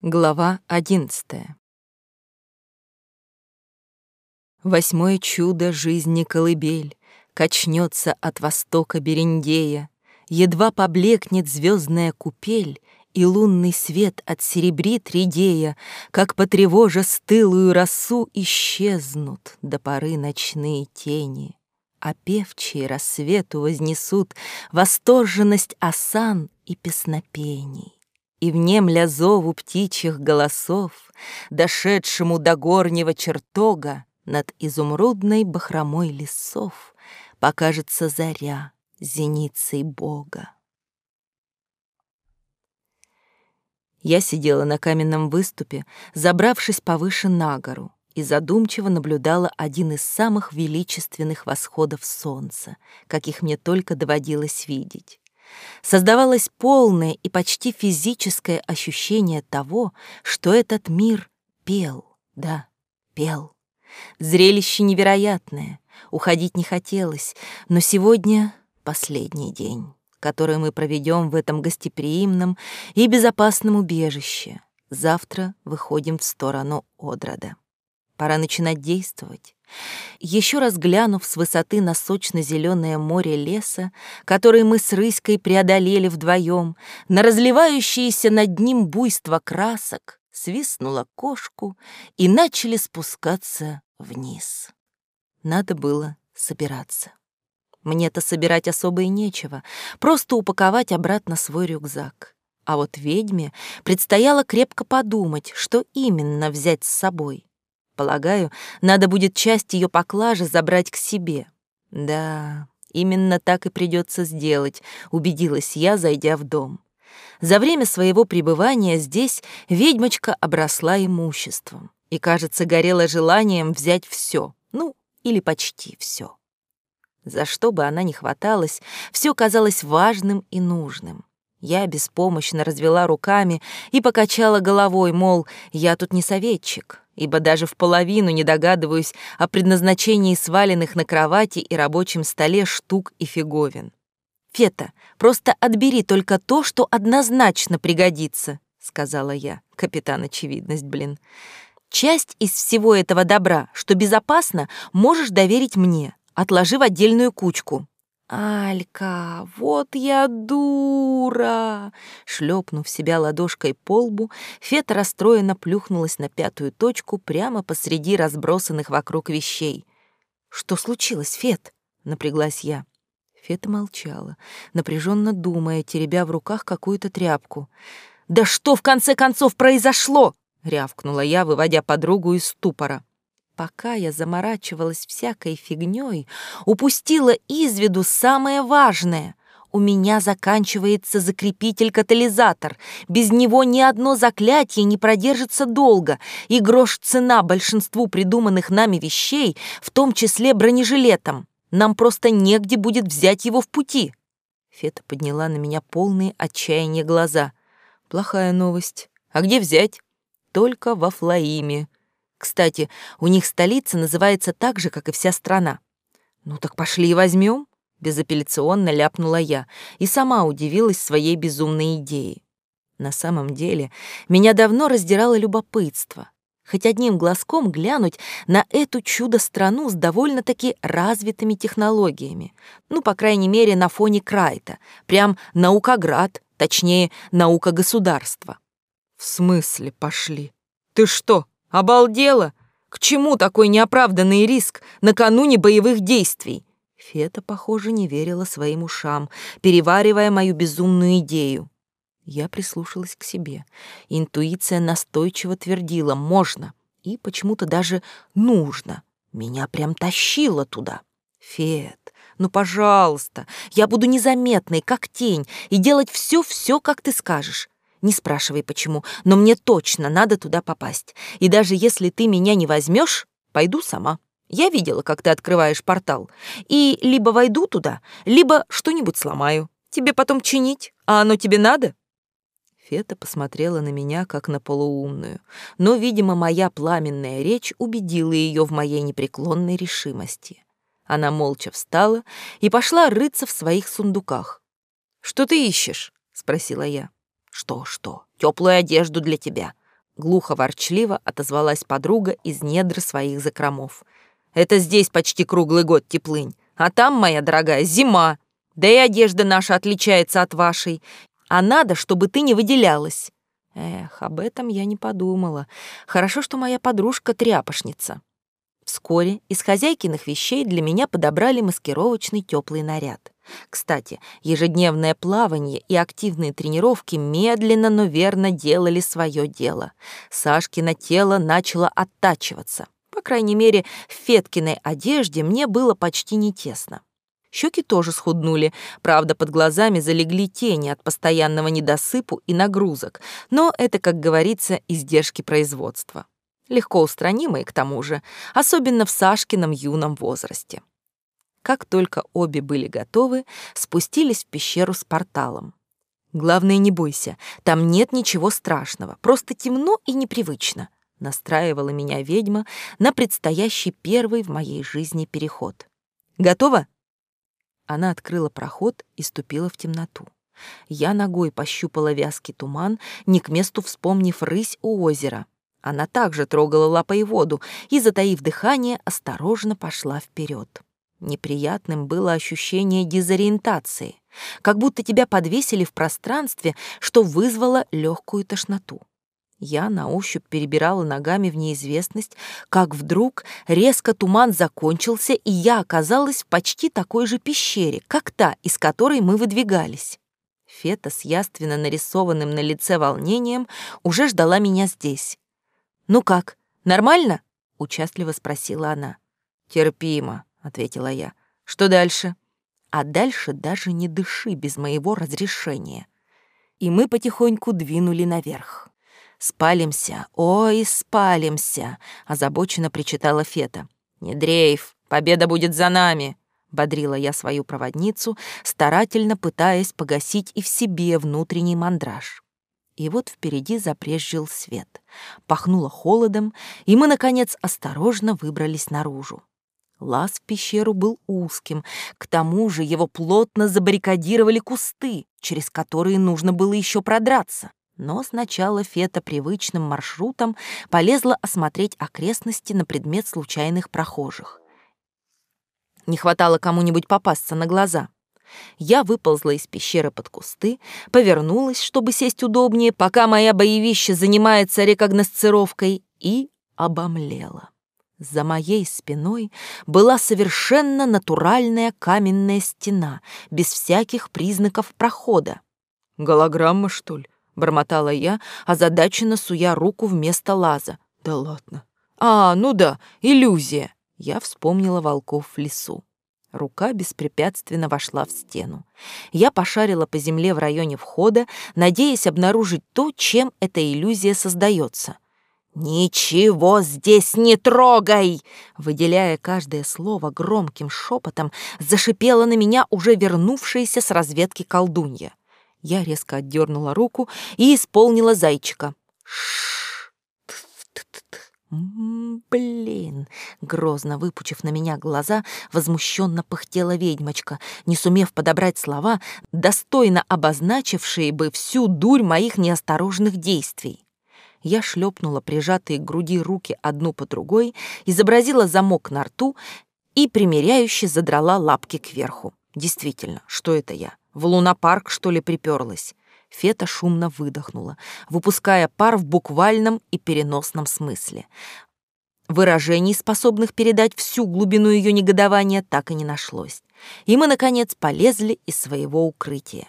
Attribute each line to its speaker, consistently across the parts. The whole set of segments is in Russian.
Speaker 1: Глава одиннадцатая. Восьмое чудо жизни колыбель Качнется от востока Берендея, Едва поблекнет звездная купель, И лунный свет от серебрит редея, Как потревожа стылую росу Исчезнут до поры ночные тени, А певчие рассвету вознесут Восторженность осан и песнопений. И внемля зову птичьих голосов, Дошедшему до горнего чертога, Над изумрудной бахромой лесов Покажется заря зеницей Бога. Я сидела на каменном выступе, забравшись повыше на гору, и задумчиво наблюдала один из самых величественных восходов солнца, каких мне только доводилось видеть. Создавалось полное и почти физическое ощущение того, что этот мир пел, да, пел. Зрелище невероятное, уходить не хотелось, но сегодня последний день, который мы проведем в этом гостеприимном и безопасном убежище. Завтра выходим в сторону Одрада. Пора начинать действовать. Еще раз глянув с высоты на сочно-зеленое море леса, который мы с Рыськой преодолели вдвоем, на разливающееся над ним буйство красок, свистнула кошку и начали спускаться вниз. Надо было собираться. Мне-то собирать особо и нечего, просто упаковать обратно свой рюкзак. А вот ведьме предстояло крепко подумать, что именно взять с собой. Полагаю, надо будет часть ее поклажи забрать к себе. Да, именно так и придется сделать, убедилась я, зайдя в дом. За время своего пребывания здесь ведьмочка обросла имуществом и, кажется, горела желанием взять все, ну, или почти все. За что бы она ни хваталась, все казалось важным и нужным. Я беспомощно развела руками и покачала головой, мол, я тут не советчик, ибо даже в половину не догадываюсь о предназначении сваленных на кровати и рабочем столе штук и фиговин. «Фета, просто отбери только то, что однозначно пригодится», — сказала я. Капитан Очевидность, блин. «Часть из всего этого добра, что безопасно, можешь доверить мне. Отложи в отдельную кучку. «Алька, вот я дура!» Шлепнув себя ладошкой по лбу, Фета расстроенно плюхнулась на пятую точку прямо посреди разбросанных вокруг вещей. «Что случилось, Фет?» — напряглась я. Фета молчала, напряженно думая, теребя в руках какую-то тряпку. «Да что в конце концов произошло?» — рявкнула я, выводя подругу из ступора пока я заморачивалась всякой фигнёй, упустила из виду самое важное. У меня заканчивается закрепитель-катализатор. Без него ни одно заклятие не продержится долго, и грош цена большинству придуманных нами вещей, в том числе бронежилетом. Нам просто негде будет взять его в пути. Фета подняла на меня полные отчаяния глаза. Плохая новость. А где взять? Только во Флаиме. Кстати, у них столица называется так же, как и вся страна. Ну так пошли и возьмем, безапелляционно ляпнула я и сама удивилась своей безумной идее. На самом деле, меня давно раздирало любопытство. Хоть одним глазком глянуть на эту чудо-страну с довольно-таки развитыми технологиями. Ну, по крайней мере, на фоне Крайта. Прям наукоград, точнее, наука государства. В смысле пошли? Ты что, Обалдела? К чему такой неоправданный риск накануне боевых действий? Фета, похоже, не верила своим ушам, переваривая мою безумную идею. Я прислушалась к себе. Интуиция настойчиво твердила «можно» и почему-то даже «нужно». Меня прям тащило туда. Фет, ну, пожалуйста, я буду незаметной, как тень, и делать все-все, как ты скажешь. Не спрашивай, почему, но мне точно надо туда попасть. И даже если ты меня не возьмешь, пойду сама. Я видела, как ты открываешь портал. И либо войду туда, либо что-нибудь сломаю. Тебе потом чинить, а оно тебе надо?» Фета посмотрела на меня, как на полуумную, но, видимо, моя пламенная речь убедила ее в моей непреклонной решимости. Она молча встала и пошла рыться в своих сундуках. «Что ты ищешь?» — спросила я. «Что, что? Теплую одежду для тебя. глухо-ворчливо отозвалась подруга из недр своих закромов. «Это здесь почти круглый год теплынь, а там, моя дорогая, зима. Да и одежда наша отличается от вашей. А надо, чтобы ты не выделялась». Эх, об этом я не подумала. Хорошо, что моя подружка тряпошница. Вскоре из хозяйкиных вещей для меня подобрали маскировочный теплый наряд. Кстати, ежедневное плавание и активные тренировки медленно, но верно делали свое дело. Сашкино тело начало оттачиваться. По крайней мере, в Феткиной одежде мне было почти не тесно. Щеки тоже схуднули, правда, под глазами залегли тени от постоянного недосыпу и нагрузок, но это, как говорится, издержки производства легко устранимые к тому же, особенно в Сашкином юном возрасте. Как только обе были готовы, спустились в пещеру с порталом. «Главное, не бойся, там нет ничего страшного, просто темно и непривычно», настраивала меня ведьма на предстоящий первый в моей жизни переход. «Готова?» Она открыла проход и ступила в темноту. Я ногой пощупала вязкий туман, не к месту вспомнив рысь у озера — она также трогала лапой воду и, затаив дыхание, осторожно пошла вперед. Неприятным было ощущение дезориентации, как будто тебя подвесили в пространстве, что вызвало легкую тошноту. Я на ощупь перебирала ногами в неизвестность, как вдруг резко туман закончился, и я оказалась в почти такой же пещере, как та, из которой мы выдвигались. Фета с яственно нарисованным на лице волнением уже ждала меня здесь. «Ну как, нормально?» — участливо спросила она. «Терпимо», — ответила я. «Что дальше?» «А дальше даже не дыши без моего разрешения». И мы потихоньку двинули наверх. «Спалимся, ой, спалимся», — озабоченно причитала Фета. «Не дрейф, победа будет за нами», — бодрила я свою проводницу, старательно пытаясь погасить и в себе внутренний мандраж. И вот впереди запрежжил свет. Пахнуло холодом, и мы, наконец, осторожно выбрались наружу. Лаз в пещеру был узким, к тому же его плотно забаррикадировали кусты, через которые нужно было еще продраться. Но сначала Фета привычным маршрутом полезла осмотреть окрестности на предмет случайных прохожих. Не хватало кому-нибудь попасться на глаза. Я выползла из пещеры под кусты, повернулась, чтобы сесть удобнее, пока моя боевище занимается рекогносцировкой, и обомлела. За моей спиной была совершенно натуральная каменная стена, без всяких признаков прохода. «Голограмма, что ли?» — бормотала я, озадаченно суя руку вместо лаза. «Да ладно». «А, ну да, иллюзия». Я вспомнила волков в лесу. Рука беспрепятственно вошла в стену. Я пошарила по земле в районе входа, надеясь обнаружить то, чем эта иллюзия создается. «Ничего здесь не трогай!» Выделяя каждое слово громким шепотом, зашипела на меня уже вернувшаяся с разведки колдунья. Я резко отдернула руку и исполнила зайчика. «Блин!» — грозно выпучив на меня глаза, возмущенно пыхтела ведьмочка, не сумев подобрать слова, достойно обозначившие бы всю дурь моих неосторожных действий. Я шлепнула прижатые к груди руки одну по другой, изобразила замок на рту и примеряюще задрала лапки кверху. Действительно, что это я? В лунопарк, что ли, приперлась? Фета шумно выдохнула, выпуская пар в буквальном и переносном смысле. Выражений, способных передать всю глубину ее негодования, так и не нашлось. И мы, наконец, полезли из своего укрытия.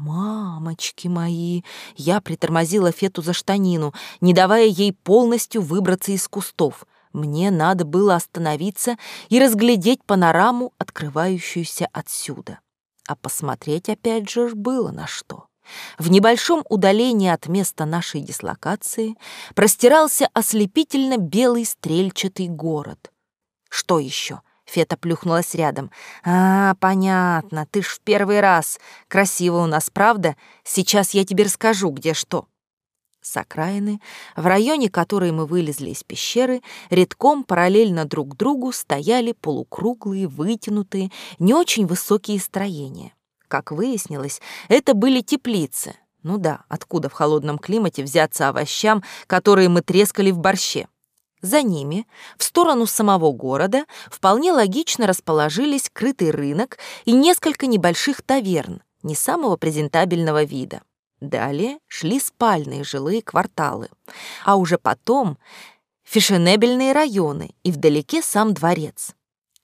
Speaker 1: «Мамочки мои!» Я притормозила Фету за штанину, не давая ей полностью выбраться из кустов. Мне надо было остановиться и разглядеть панораму, открывающуюся отсюда. А посмотреть опять же было на что. В небольшом удалении от места нашей дислокации простирался ослепительно белый стрельчатый город. Что еще? Фета плюхнулась рядом. «А, понятно, ты ж в первый раз. Красиво у нас, правда? Сейчас я тебе расскажу, где что». С окраины, в районе которой мы вылезли из пещеры, редком параллельно друг другу стояли полукруглые, вытянутые, не очень высокие строения. Как выяснилось, это были теплицы, Ну да, откуда в холодном климате взяться овощам, которые мы трескали в борще? За ними, в сторону самого города, вполне логично расположились крытый рынок и несколько небольших таверн, не самого презентабельного вида. Далее шли спальные жилые кварталы, а уже потом фешенебельные районы и вдалеке сам дворец.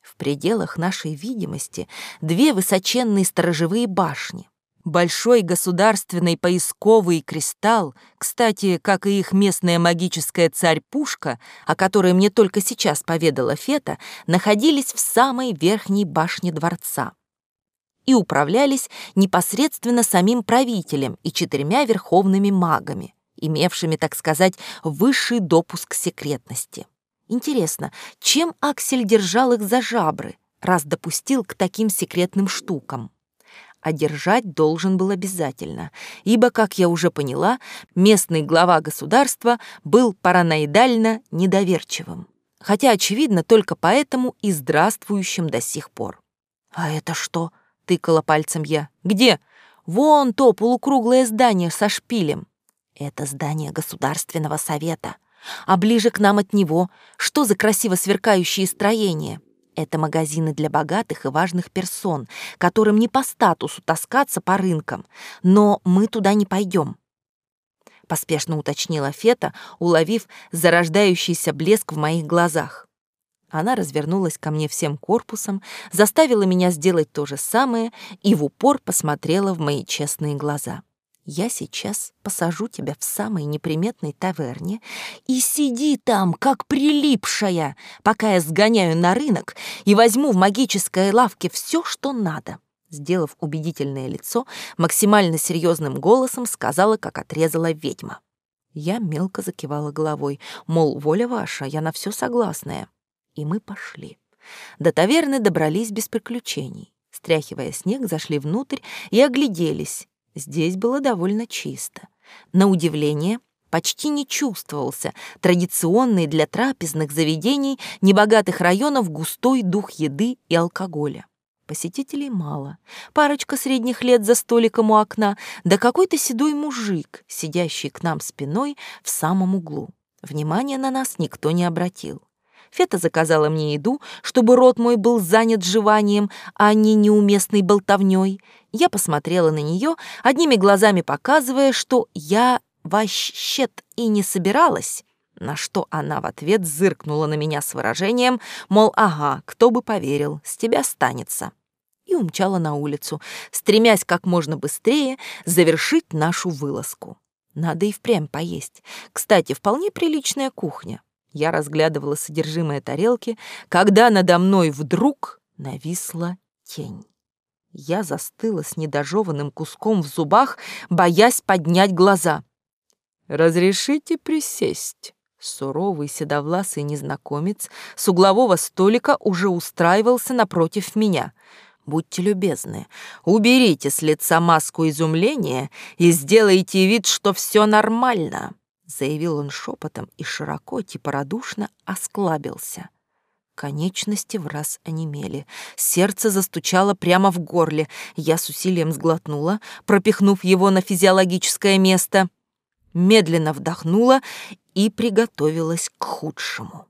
Speaker 1: В пределах нашей видимости две высоченные сторожевые башни, Большой государственный поисковый кристалл, кстати, как и их местная магическая царь-пушка, о которой мне только сейчас поведала Фета, находились в самой верхней башне дворца и управлялись непосредственно самим правителем и четырьмя верховными магами, имевшими, так сказать, высший допуск секретности. Интересно, чем Аксель держал их за жабры, раз допустил к таким секретным штукам? А держать должен был обязательно, ибо, как я уже поняла, местный глава государства был параноидально недоверчивым, хотя, очевидно, только поэтому и здравствующим до сих пор. «А это что?» — тыкала пальцем я. «Где?» «Вон то полукруглое здание со шпилем». «Это здание Государственного совета. А ближе к нам от него что за красиво сверкающие строения?» Это магазины для богатых и важных персон, которым не по статусу таскаться по рынкам, но мы туда не пойдем. Поспешно уточнила Фета, уловив зарождающийся блеск в моих глазах. Она развернулась ко мне всем корпусом, заставила меня сделать то же самое и в упор посмотрела в мои честные глаза. Я сейчас посажу тебя в самой неприметной таверне и сиди там, как прилипшая, пока я сгоняю на рынок и возьму в магической лавке все, что надо. Сделав убедительное лицо, максимально серьезным голосом сказала, как отрезала ведьма. Я мелко закивала головой, мол, воля ваша, я на все согласная. И мы пошли. До таверны добрались без приключений. Стряхивая снег, зашли внутрь и огляделись. Здесь было довольно чисто. На удивление, почти не чувствовался традиционный для трапезных заведений небогатых районов густой дух еды и алкоголя. Посетителей мало. Парочка средних лет за столиком у окна, да какой-то седой мужик, сидящий к нам спиной в самом углу. Внимания на нас никто не обратил. Фета заказала мне еду, чтобы рот мой был занят жеванием, а не неуместной болтовней. Я посмотрела на нее, одними глазами показывая, что я вообще и не собиралась, на что она в ответ зыркнула на меня с выражением, мол, ага, кто бы поверил, с тебя станется. И умчала на улицу, стремясь как можно быстрее завершить нашу вылазку. Надо и впрямь поесть. Кстати, вполне приличная кухня. Я разглядывала содержимое тарелки, когда надо мной вдруг нависла тень. Я застыла с недожеванным куском в зубах, боясь поднять глаза. «Разрешите присесть?» Суровый седовласый незнакомец с углового столика уже устраивался напротив меня. «Будьте любезны, уберите с лица маску изумления и сделайте вид, что все нормально» заявил он шепотом и широко, типа радушно, осклабился. Конечности в раз онемели. Сердце застучало прямо в горле. Я с усилием сглотнула, пропихнув его на физиологическое место. Медленно вдохнула и приготовилась к худшему.